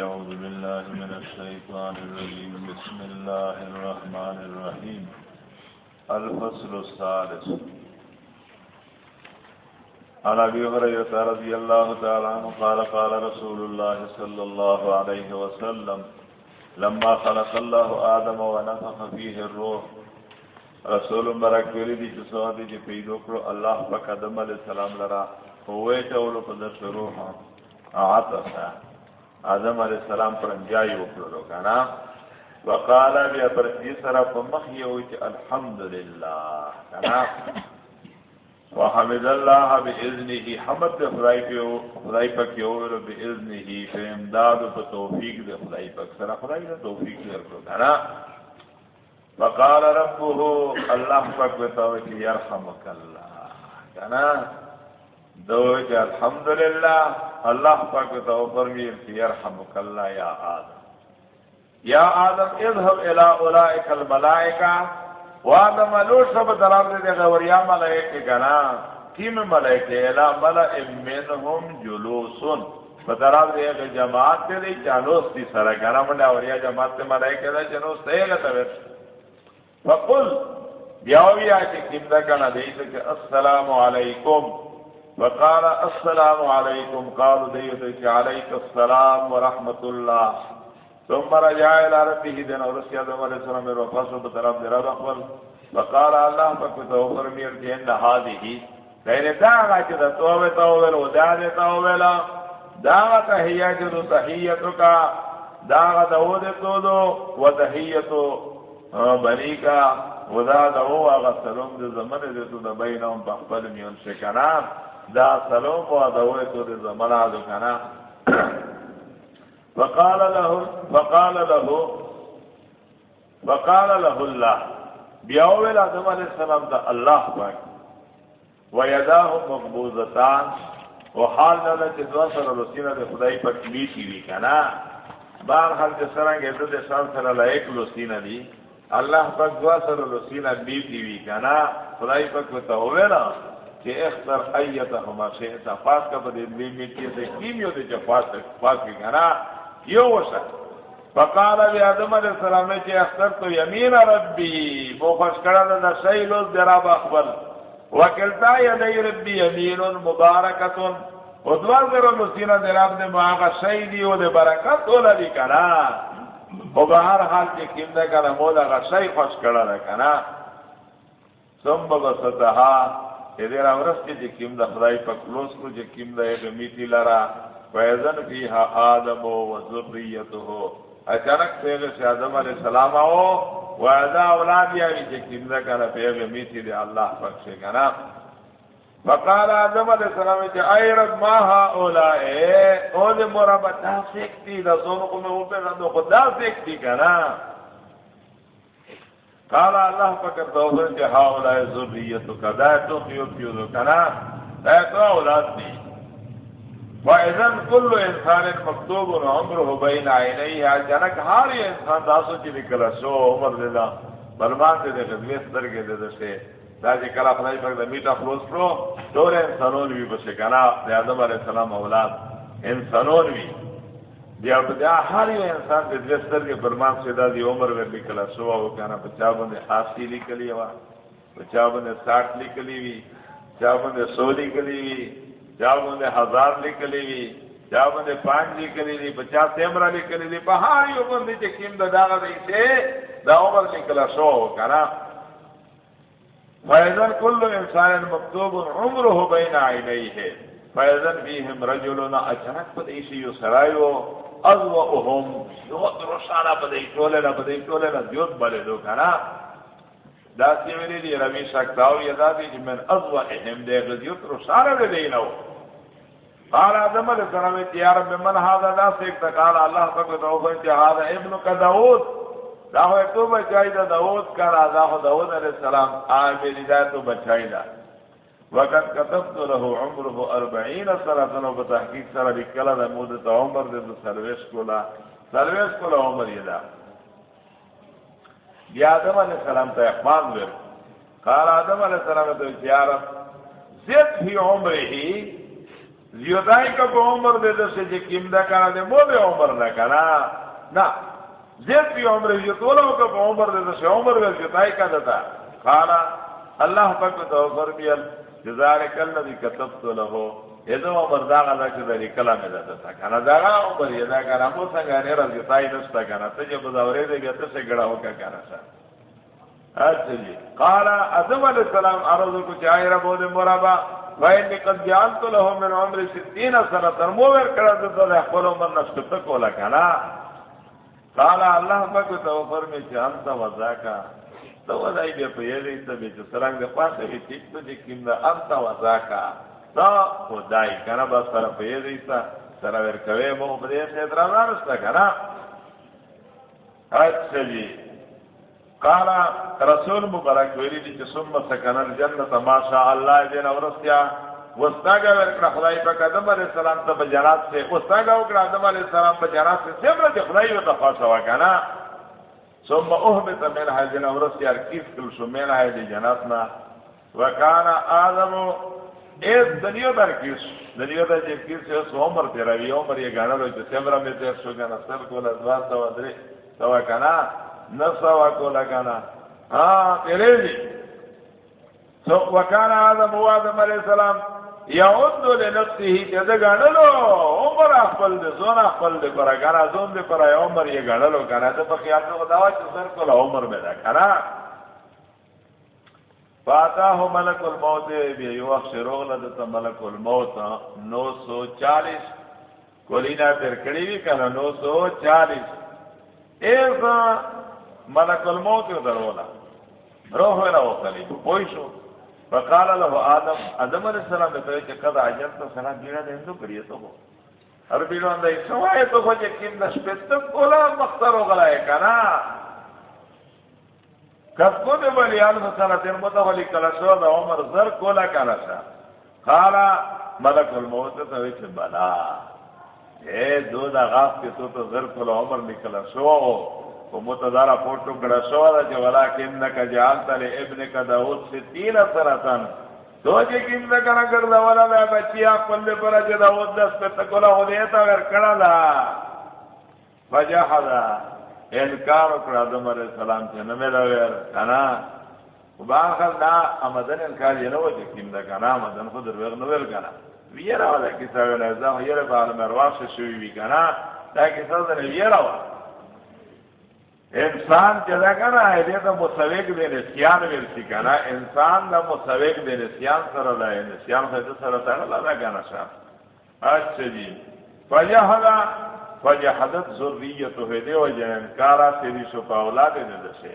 أعوذ بالله من الشيطان الرجيم. بسم الله الرحمن الرحيم. الفصل الثالث. عن أبي هريرة رضي الله تعالى عنه قال قال رسول الله صلى الله عليه وسلم لما خلق الله آدم ونفخ فيه الروح. رسول مبارک ویلی دی چې سوا دی چې پیدا کړو، الله پاک آدم علیہ السلام لرا هوې ته ولو په دغه روح عطا آدم علیہ السلام پر انجائی وکړو کنه وقال بیا پر دې سره په مخ یې وې چې الحمدلله کنه وحمد الله باذنه حمد خدای په خدای په کې اور باذنه په امداد او توفیق دې خدای په سره، خدای دې توفیق ورکړو کنه وقال ربه، الله پاک وتاو چې يرحمك الله کنه دو دوی الحمدلله الله پاک وتاو فرمایي چې يرحمك الله يا آدم۔ يا آدم، اذهب الى اولئك الملائکه وآدم لو سب درام دے غوریا ملائکه کنا کیم ملائکه الا ملئ منهم جلوسن۔ بدرام دے جماعت دے چالوس دی سره کنا منډه اوریا جماعت دے ته ملائکه دا جنوس ته غته فقل، بیاوی آتی کمدہ کنا دیتا کہ السلام علیکم۔ وقال السلام علیکم قالوا دیتا کہ علیک السلام ورحمت اللہ ثم رجع الى ربه دین اور رسی آدم علیہ السلام میرے بطرف در اقبل وقال اللہ فکتو فرمیر کہ هذه. دین داغا چی دا توبه توبه و داده توبه داغا تحییت دو تحییتو کا داغا دود تو دو و تحییتو ودا دا آغا سلوم دا زمن دے تو دا بینام بخبل میون شکنا دا سلوم و دا تو دا زمن آدو کنا فقال له فقال له فقال له اللہ بیاویل آدم علیہ السلام دا اللہ پاک ویداہ مقبوضتان. و حال نادا چی دو سر رسینہ دے خدای پاک میتی بھی کنا بار حال چی سرنگ ایدو دے سان سر لائک رسینہ دی. اللہ پاک دعا سر رسینا بیب دیوی کنا خدای پاک بتا ہوئے نا کہ اختر ایتا ہما شیطا پاس کا بدے دی میٹی کیمیو دے چا پاس پاس کی کنا یو وشا؟ فقال بی آدم علیہ السلام نے اختر تو یمین ربی، بو خوش کرا دا شیلوز دراب اخبر. وکلتا یدی ربی یمین مبارکتن ودوار در رسینا دراب دے معاقا شیدی و دے برکت اولا دی کنا. او به هر حال چې کیم ده کنه مولا غشای خوش کړه ده کنه ثم بسطها دې را ورسته چې کیم ده خدای په کلوس کو چې کیم د میتی لرا. وایذن فیها آدم و ذریته. اچانک پیغه سے آدم علیہ السلام او وعدا اولاد یا چې کیم ده کنه پیغه میتی دی الله پاک سے کنه فقال آدم علیہ السلام کہ اے رب ما ها اولائے؟ او دے مرابا دا سیکتی، دا زونو کو میں اوپر ردو خدا سیکتی کنا. قال اللہ فکر دوزن کہ ها اولائے ذریتو کا دا تو خیو خیو دو کنا دا تو اولاد دی وَإِذَنْ كُلُّ إِنسَانٍ مَكْتُوبٌ عُمْرُهُ بَيْنَ عَيْنَيْهِ جنک ہر انسان داسو چی نکلا، شو عمر دے دا، بلمان دے دے غدویس درگے دے دے دا جی چې کله خدای پاک د میټه خلاص کړو ټول انسانون وی بشه کنا د آدم علی السلام اولاد، انسانون وی. بیا په دا هر یو انسان د دې ستر کې برمان سیدا دی عمر ور لیکلا سو او کنه په چا باندې خاصی لیکلی وا په چا باندې 60 لیکلی وی چا باندې 100 لیکلی وی چا باندې هزار لیکلی وی چا باندې پانچ لیکلی وی 50 تیمرا لیکلی وی په هر یو باندې چې کیم دا دا دی دا عمر لیکلا سو کنه فیضن کل انسان مکتوب عمره بین عینیه فیضن فیهم رجلنا اچانک پدیشی یو سرائیو اضوءهم یوت روشانا پدی چولنا پدی چولنا دیوت بلے دو کنا. دا سیولی دی رمی شکتاو یدا دی من اضوءهم دے غزیوت روشانا دے دینو. قال آدم علیہ السلام یا رب من هذا دا سیکتا قال اللہ فقط اوفن چا هذا ابن کا داود دا ہو تو بچائی دا داود کرا دا ہو داود علیہ السلام، آئے میری دا تو بچائی دا. وقت کتبت له عمره اربعین سنة و بتحقیق سر لکلا دا مودت عمر دے دا سرویس کولا سرویس کولا عمر یہ دا بیا آدم علیہ السلام تا اخمان ور قال آدم علیہ السلام تو اتیارت زد فی عمره زیادائی کا پا عمر دے دے سے جی کم دا کنا دے مو دے عمر دا کنا نا زید پی عمر زیاد ولو کا پا عمر دے دے سے عمر دے زیادائی کا دتا قالا اللہ پاک تو فرمیل جزارک اللذی کتبتو لہو ایدو عمر دا غدا چی داری کلا میں دا دتا کنا دا غا عمر یدا کنا مو سنگا نیرا زیادائی نستا کنا تجھے بزاورے دے گیا تسے گڑا ہو کا کنا سا. اچھا جی قالا ادم علیہ السلام عرضو کچھ آئی ربو دے مرابا. فإني قد جعلت له من عمر ستين سنة. ترموور کرد تو دے اخبر عمر نشکتا کولا کنا قال اللہ پاک تو فرمی چھ انت وزاکا تو ودائی بے پیلی تا بے چھ سرنگ دے پاسے بے ٹھیک تو جی کم دا انت وزاکا تو خدائی کنا بس سر پیلی تا سر ویر کوئے مو په بدے سے اترازانستا کنا اچھا جی قال رسول مبارک ویلی دی چې ثم سکن الجنه ما شاء الله دین اورستیا وستاګه ورکړه خدای په قدم علی السلام ته جنات سے وستاګه وکړه آدم علی السلام په سے څومره چې خدای وته خاصه وکانا ثم اهبط من هذه اورستیا کیف کل شو من هذه جناتنا. وکانا آدم اس دنیا در کیس دنیا در جی کیس ہے عمر تیرا وی عمر یہ گانا رو جو سمرا میں تیر شو گانا سر کو لزوان تو ادری تو کنا نسوا کو لگانا ہاں تیرے جی سو وکانا آدم و آدم علیہ السلام یا اندو لے نفسی ہی کہ دے عمر اخبل دے زون اخبل دے پرا گانا زون دے پرا عمر یہ گانا لو گانا دے پا خیال دے خداوا چھ سر کو عمر میں دا کنا فاتا ملک الموت بی یو اخش روغ لدتا ملک الموت نو سو چالیس. کولینا پھر کڑی بھی کنا نو سو چالیس. ایسا ملک الموت درولا روح ولا وصلی کوئی شو فقال له آدم آدم علیہ السلام نے کہ قد عجلت سنا بیڑا دے تو کریے تو ہو۔ ہر بیڑا اندے سوائے تو ہو جے کیم نشپت کولا مختار ہو گلا ہے، کنا؟ کب کو دے بلی آل سنا تین متولی کلا سو دا عمر زر کولا کلا سا قال ملک الموت تو وچ بلا۔ اے دو دا غاف کے تو تو زر کولا عمر نکلا سو متدارا فوٹو کڑا سوالا جو ولا کن کا لے ابن کا داود سے تین سرطن تو جی کن کا نہ کر دا ولا میں بچیا کل پر جو داود دس پہ تکولا ہو دیتا ور کڑا دا فجحدا انکار کڑا دم علیہ السلام سے نہ دا ور کنا باخر دا امدن انکار یہ نہ ہو جی کن کا نا امدن خود ور نو کنا ویرا والا کسا ولا زہ یہ بار مرواش شوی وی کنا تا کسا دے ویرا والا انسان جدا کنا ہے دے تو مسویق دے نسیان ورسی کنا انسان دا مسویق دے نسیان سر دا ہے، نسیان خید سر تا دا کنا شا اچھا جی۔ فجہدا فجہدت ذریتو ہے دے و جنکارا سیدی شو پا اولاد دے دسے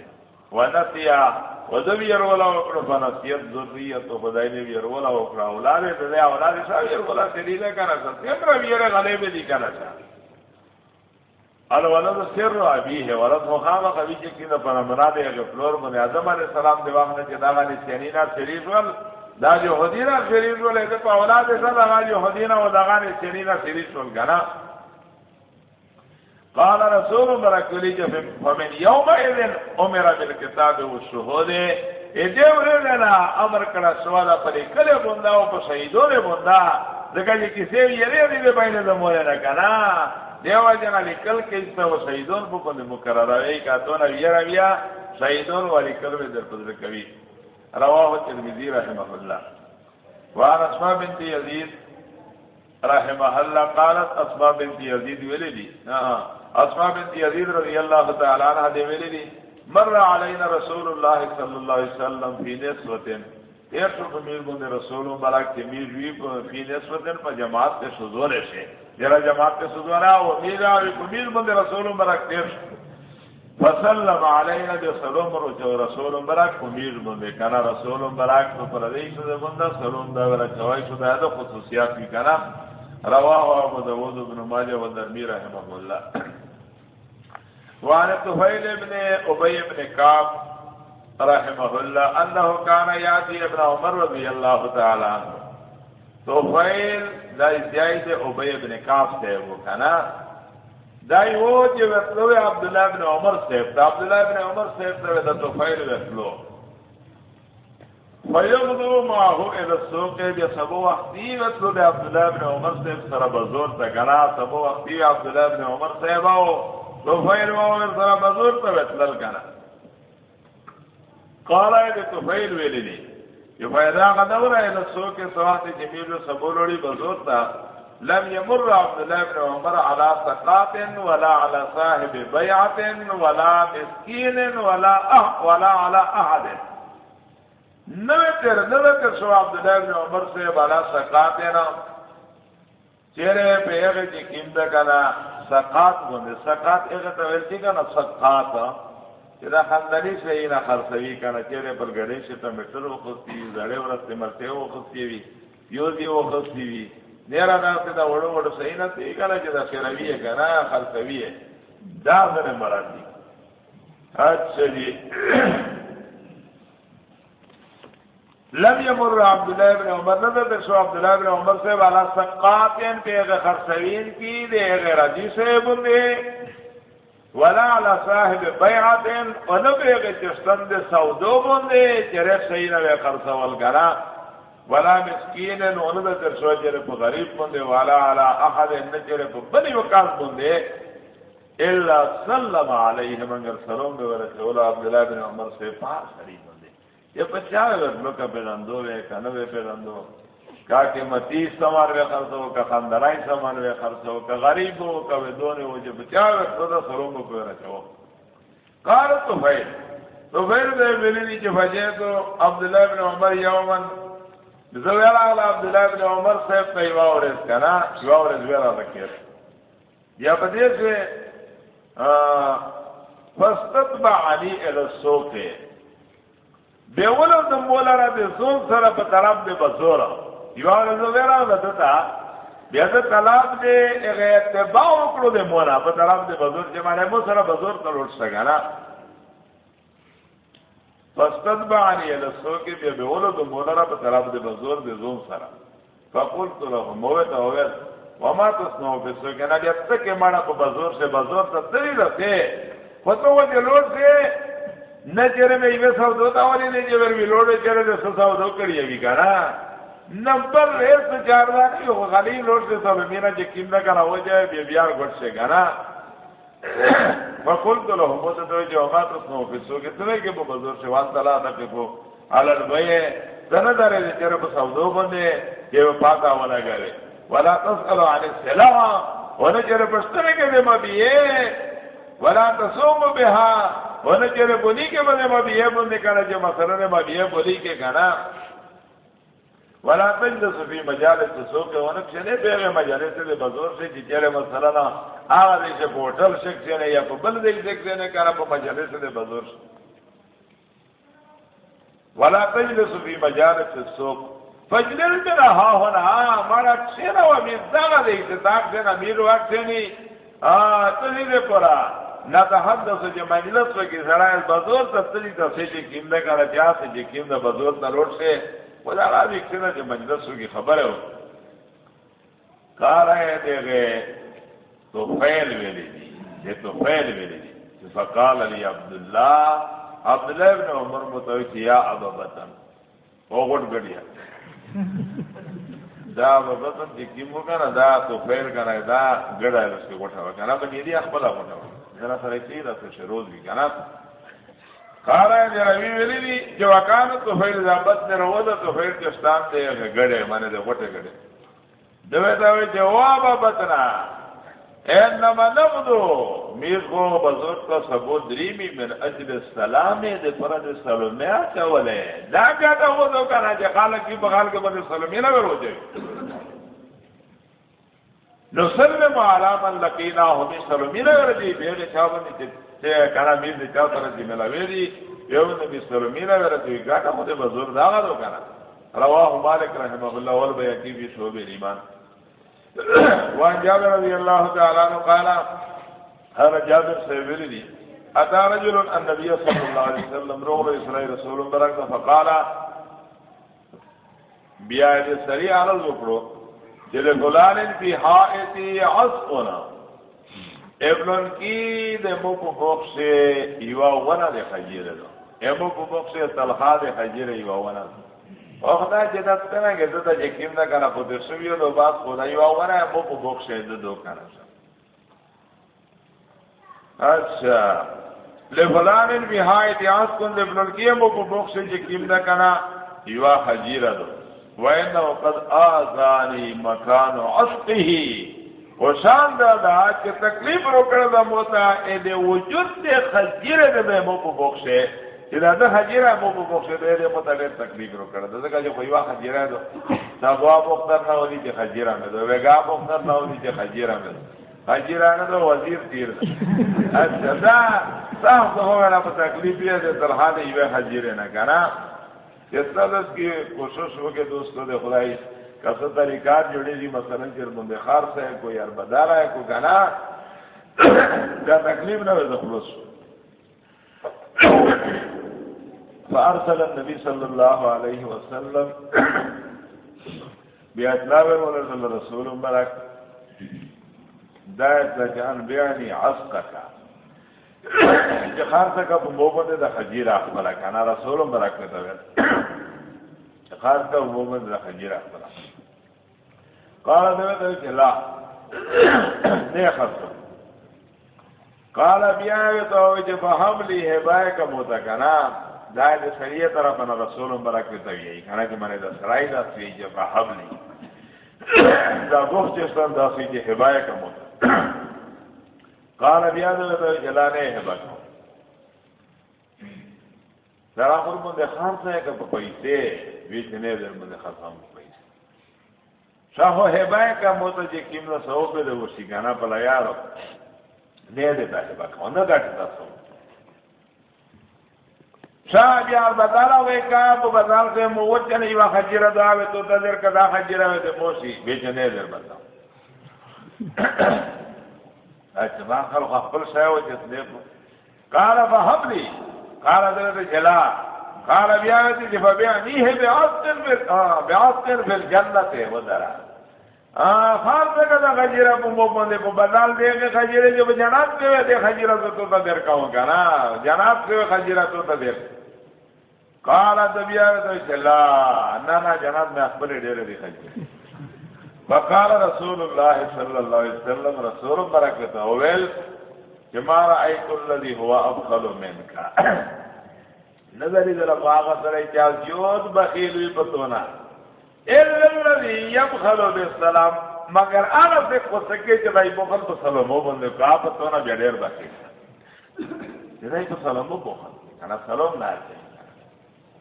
ونسیا ودو بیرولا وکڑو فنسیت ذریتو، خدای نے بیرولا وکڑا اولاد دے دے اولاد شا بیرولا سیدی دے کنا شا سیمرا بیرے غلیب دی کنا شا الولد سر ابی ہے ولد مخام قبی کے کیندا پر امرا دے کہ فلور بن آدم علیہ السلام دے وقت نے دا غنی سینینا شریف ول. دا جو حدینا شریف ول ہے تو اولاد سے دا جو حدینا و دا غنی سینینا شریف ول گنا قال رسول برکلی کہ فمن یوم اذن امر بالکتاب والشهود. ایدے ورنا امر کڑا سوالا پر کلے بندا او شہیدوں نے بندا دکا جی کسی یہ ری دے بہنے دے مولے کنا دیو جنا لکل کے اس میں وہ شہیدون کو کنے مقرر ہے کہ تو نہ یہ رویا در قدر کبھی رواه الترمذي رحمه الله. وعن اسماء بنت يزيد رحمه الله قالت اسماء بنت یزید يزيد ولدي اسماء بنت يزيد رضي الله تعالى عنها دي. ولدي مر علينا رسول الله صلى الله عليه وسلم في نسوة تیر سو فمیر بند رسول مبارک تمیر وی فی نسوة پر جماعت کے سزولے سے جرا جماعت کے سدوانا وہ میرا کمیر بند رسول برک تیر فسلم علینا جو سلوم رو جو رسول برک کمیر بند کنا رسول برک، تو پر دی شده بند سلوم دا ورا چوای شده ہے تو خصوصیات کی کنا۔ رواه ابو داود بن ماجه و درمی رحمه الله وعن طفیل ابن ابی ابن کعب رحمه الله انه كان ياتي ابن عمر رضی اللہ تعالی عنہ۔ طفیل دای دای دے ابی ابن کاف سے وہ کنا دای وہ جو وتلو عبداللہ ابن عمر سے عبداللہ ابن عمر سے تو تو فیل وتلو. فیغدو ماہو السوق بیا سبو وقتی وطلو بی عبداللہ بن عمر صاحب سر بزور تا گنا سبو وقتی عبداللہ بن عمر صاحب آو تو فیل عمر سر بزور تا وطلل گنا قالا ہے تو فیل ویلی جو فیدا قدور ہے السوق سواحت جمیل سبو لوڑی بزور تا. لم يمر عبد الله بن عمر على سقاط ولا على صاحب بيعة ولا مسكين ولا أح ولا على أحد نوے تیر نوے تیر سو عبداللہ ابن عمر سے بالا سقات دینا چیرے پہ ایغی جی کم دا کنا سقات بندے سقات ایغی تویل چی کنا سقات چیرا خندنی سے اینا خرسوی کنا چیرے پر گڑی سے تا مٹر و خستی وی زڑے ورستے مرتے و خستی وی یوزی و خستی وی نیرا ناستے دا وڑو وڑو سینا تی کنا چی دا خیروی ہے کنا دا ذرے مراد دی اچھا جی. لم يمر عبد الله بن عمر نظر شو عبد الله بن عمر سے والا سقاتین یعنی پہ خرسوین کی دے غیر جی سے بندے ولا على صاحب بیعتن ونبی چستن دے سودو بندے چرے سینا وے خرسول گرا ولا مسکین ونبی در شو چرے غریب بندے ولا على احد ان چرے بنی وکاس بندے الا سلم علیہ مگر سلام دے ورسول عبد الله بن عمر سے پاس قریب یہ بچہ لو کا پیرندو ہے کنوے پیرندو کا کہ متی سمار وے خرچو کا خاندرائی سامان وے خرچو کا غریب ہو کا وے دونے ہو جو بچا وے خدا سروں کو کوئی رچو قال تو بھائی تو پھر دے ملی نہیں کہ بھجے تو عبداللہ بن عمر یومن زویرا علی عبداللہ بن عمر صاحب کا یوا اور اس کا نا یوا اور زویرا رکھے یا بدے سے فستتبع علی السوقے بیولو د مولا را د زون سره په طرف د بزورا یو ورځ ویرا د دتا بیا د طلب د هغه اتباع وکړو د مولا. په طرف د بزور چې باندې مو سره بزور ته ورڅ څنګه فاستتبعني الى السوق بیا بیولو د مولا را په طرف د بزور د زون سره. فقلت له موت اوت وما تصنعوا في السوق؟ انا بیا تک مانا په بزور سے بزور ته تری رته فتو وجه لوټ سے نہ چرے میں یہ سو دو والی نہیں جو میری لوڑے چرے نے سو سو دو کری ابھی نمبر ریس چار دا نہیں ہو خالی لوڑ سے سب میرا جو کیم نہ کرا ہو جائے بے بیار گھٹ سے کہنا وقل تو لو ہمو تو جو ہما تو سنو فسو کہ تمہیں کہ وہ بزور سے واسطہ لا تھا کہ وہ علل بھئے سنہ دارے دے چرے بندے کہ وہ پاتا ہونا گرے ولا تسألو عن السلام ہونے چرے پشتنے کے دے مبیئے ولا تصوم بها ونه چیرے بولی کے بنے مبیہ بندے کنا جو مثلا نے مبیہ بولی کے کنا ولا تجلس فی مجالس سوق ونه چنے بے مجالس سے بزور سے جی چیرے مثلا نا. آغا دے سے پورٹل شخص نے یا کو بل دے شخص نے کنا کو مجالس سے بزور ولا تجلس فی مجالس سوق فجلل بنا ہا ہونا ہمارا چھنا و میزانا دے سے تاک سے نا میرو اک سے آ تلی دے پورا. نہ تحدث جو مجلس میں کی زرائل بزور تستری تسی جی کیم دے کارا جا سے جی کیم دے بزور تا روٹ سے وہ جارا بھی کسینا جو مجلس کی خبر ہے کارا ہے دے گئے تو فیل ویلی دی یہ تو فیل ویلی دی فقال علی عبداللہ عبداللہ ابن عمر متوچی یا ابا بطن. وہ گھٹ گڑیا دا ابا بطن جی کیم ہو کنا دا تو فیل کنا دا گڑا ہے اس کے گھٹا ہوا کنا بنی دی اخبلا گھٹا ہوا ذرا سره کی دا څه روز وی کنه خارا دې روي ویلي دي چې وکانه تو فیل ضابط نه وروده تو فیل کې ستان ته غړې باندې د وټه غړې دوی دا وی جواب بتنا انما نبدو میر بزرگ کا سبو دریمی من اجل السلام دے فرد سلمیا چولے دا کہتا ہو دو کنا جے خالق کی بغال کے بدے سلمی نہ کرو جے نسلم على من لقينا هم سلمين ورجي بيد چاوني چې کنا مين دي چا سره دي ملا ویری یو نبی سره سلمين ورجي غاټه مو دې بزرگ دا غو کنه رواه مالك رحمه الله ول بيقي في شعب الايمان وان جابر رضي الله تعالى عنه قال هذا جابر سے سيبرني اتى رجل النبي صلى الله عليه وسلم روى اسرائيل رسول بركه فقال بیا دې سریع عرض وکړو جل غلان فی حائتی عصقنا ابنن کی دے مو پو فوق سے یوا ونا دے خجیر دو امو پو فوق سے تلخا دے خجیر یوا ونا دو او خدای چې دا څنګه کې دا چې کیم نه کنه په دې سویو نو باز خدای یو ونه مو په بوکس دې دو کنه اچھا لفلان بهای اتیاس کن لفلن کیه مو په بوکس چې کیم نه کنه یوا حجیره دو وینه قد آزانی مکان عشقه وشان دا دا چې تکلیف وکړه د موتا دې وجود دے دې خجیره دې مو په بوکسه چې جی دا د حجیره مو په بوکسه دې دې موتا ډېر تکلیف وکړه دا۔ ځکه چې خو یو حجیره ده دا بوا مختار نه ودی چې حجیره مې ده وګا مختار نه ودی چې حجیره مې حجیره نه ده وزیر تیر اچھا دا صاحب ته ولا په تکلیف یې ده تر حاله یو حجیره نه کنه چې ستاسو کې کوشش وکړه دوستو دې خدای کسا طریقات جوڑی دی مثلا چر بندے خار سے کوئی اربدار ہے کوئی گنا کا تکلیف نہ ہوئے خلوص فارسل النبی صلی اللہ علیہ وسلم بیاطلاو مولا رسول مبارک دایت لجان بیانی عسقا کا کہ خار سے کا مومن دا خجیر اخبرا کانا رسول مبارک نے تو خار کا مومن دا خجیر اخبرا قال دوی ته لا. نه خاصه قال بیا ته چې په حملی هبای کا موتا کنا. دا د سریه طرف نه رسول برکت ته وی کنه چې منه د سرای دا سی چې په حملی دا وخت چې ستاسو دا سی چې هبای کا موتا. قال بیا دوی ته چې لا نه هبا دا راخور باندې خان څه کې په پیسې وی چې نه در باندې خرڅام شاہو ہیبائے کا موتا جی کم نہ سو پہ دے وہ سکانا پلا یارو دے دیتا ہیبا کا نہ گاٹتا سو شاہ بیار بتالا ہوئے کہا تو بتال سے موچا نہیں وا خجیرہ دو آوے تو دیر کدا خجیرہ ہوئے تے موسی بیچے نہیں دیر بتا اچھا ما خلق اخبر شاہو جس دے کو قال فحبلی قال دیر جلا. قال بیاوتی جفا بیانی ہے بیعصن فی الجنت ہے وہ درہ خاص سے کہتا خجیرہ کو مو بندے کو بدال دے گے خجیرے جو جناب کے ہوئے دے خجیرہ تو تو دیر کا ہوگا نا. جناب کے ہوئے خجیرہ تو تو دیر قالا دبیا تو چلا نا نا جناب میں اکبر ڈیرے دی خجیرہ فقال رسول اللہ صلی اللہ علیہ وسلم، رسول برکت اویل ما رأیت الذي هو افضل منك نظری در باغ سره چا جوت بخیل پتونا الذي يبخل بالسلام. مگر انا سے کو سکے کہ بھائی بخل تو سلامو بندے کا پتونا جڑیر بخیل. جدای تو سلامو بخل. انا سلام نہ ہے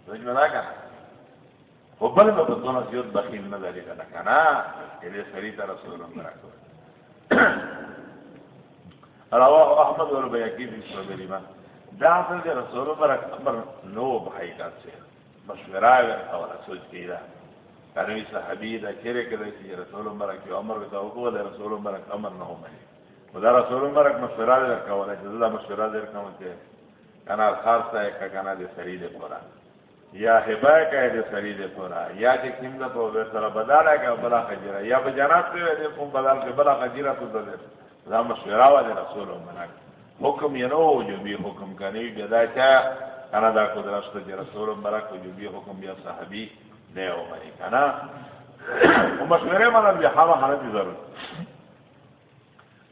سمجھ میں نہ کہا وہ بل میں پتونا جوت بخیل نہ لگے کنا. کنا. یہ سری طرح رسول اللہ رواه احمد والبيهقي في سنن الامام دا اصل دے رسول برک امر نو بھائی کا سے مشورہ ہے اور سوچ کی دا۔ یعنی کرے صحابی دا کرے کرے کہ رسول برک جو امر دا کو دے رسول برک امر نہ ہو میں خدا رسول برک مشورہ دے کا ولا جدا مشورہ دے کا تے کنا خاص ہے کہ کنا دے سری دے پورا۔ یا ہبا کا دے سری دے پورا۔ یا کہ کیم دا تو سر بدل ہے کہ بلا خجرہ یا بجنات سے دے کو بدل کے بلا خجرہ تو دے۔ دا مشورہ والے رسول برک حکم یہ نو جو بھی حکم کا نہیں جدا کیا کنا دا کو درست جو رسول برک جو بھی حکم یا صحابی نے ہو بنی کنا مشورے من بھی ہم حالت ضرورت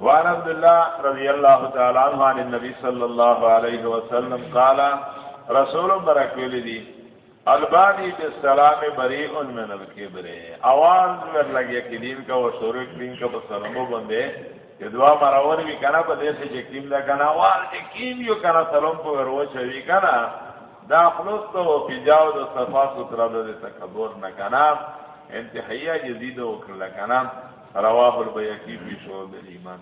وعن عبد الله رضي الله تعالى عنه عن النبي صلى الله عليه وسلم قال رسول برك ولدي البانی بالسلام بريء من الكبر اواز ور لگے کہ دین کا وہ شروع دین کا بسلامو بندے کہ دوا مراون بھی کنه پا دیسے چے کیم دا کنا وار چے یو کنه سلام پا ورو چوی کنه دا خلوص تو پیجاو دا صفا سترا دا دے تکبور نکنا انتحیہ جزید وکر لکنا رواہ البیقی پیشو دل ایمان